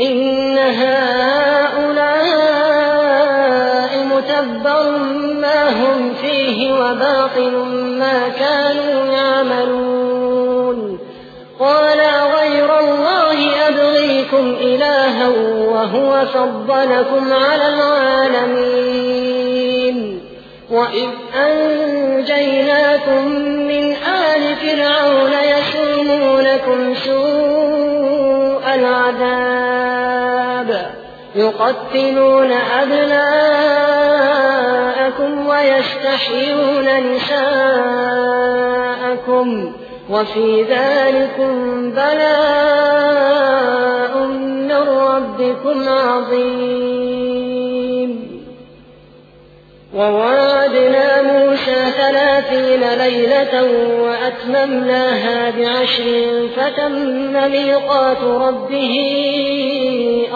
إن هؤلاء متبر ما هم فيه وباطل ما كانوا يعملون. قال غير الله أبغيكم إلها وهو فضلكم على العالمين. وإذ أنجيناكم من آل فرعون يسومونكم سوء العذاب. يقتلون أبناءكم ويستحيون نساءكم وفي ذلكم بلاء من ربكم عظيم. ووعدنا موسى ثلاثين ليلة وأتممناها بعشر فتم ميقات ربه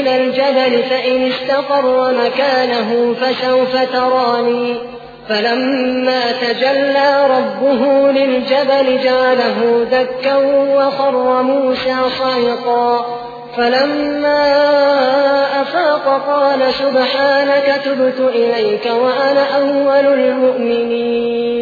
إلى الجبل فإن استقر مكانه فسوف تراني. فلما تجلى ربه للجبل جعله دكا وخر موسى صعقا. فلما أفاق قال سبحانك تبت إليك وأنا أول المؤمنين.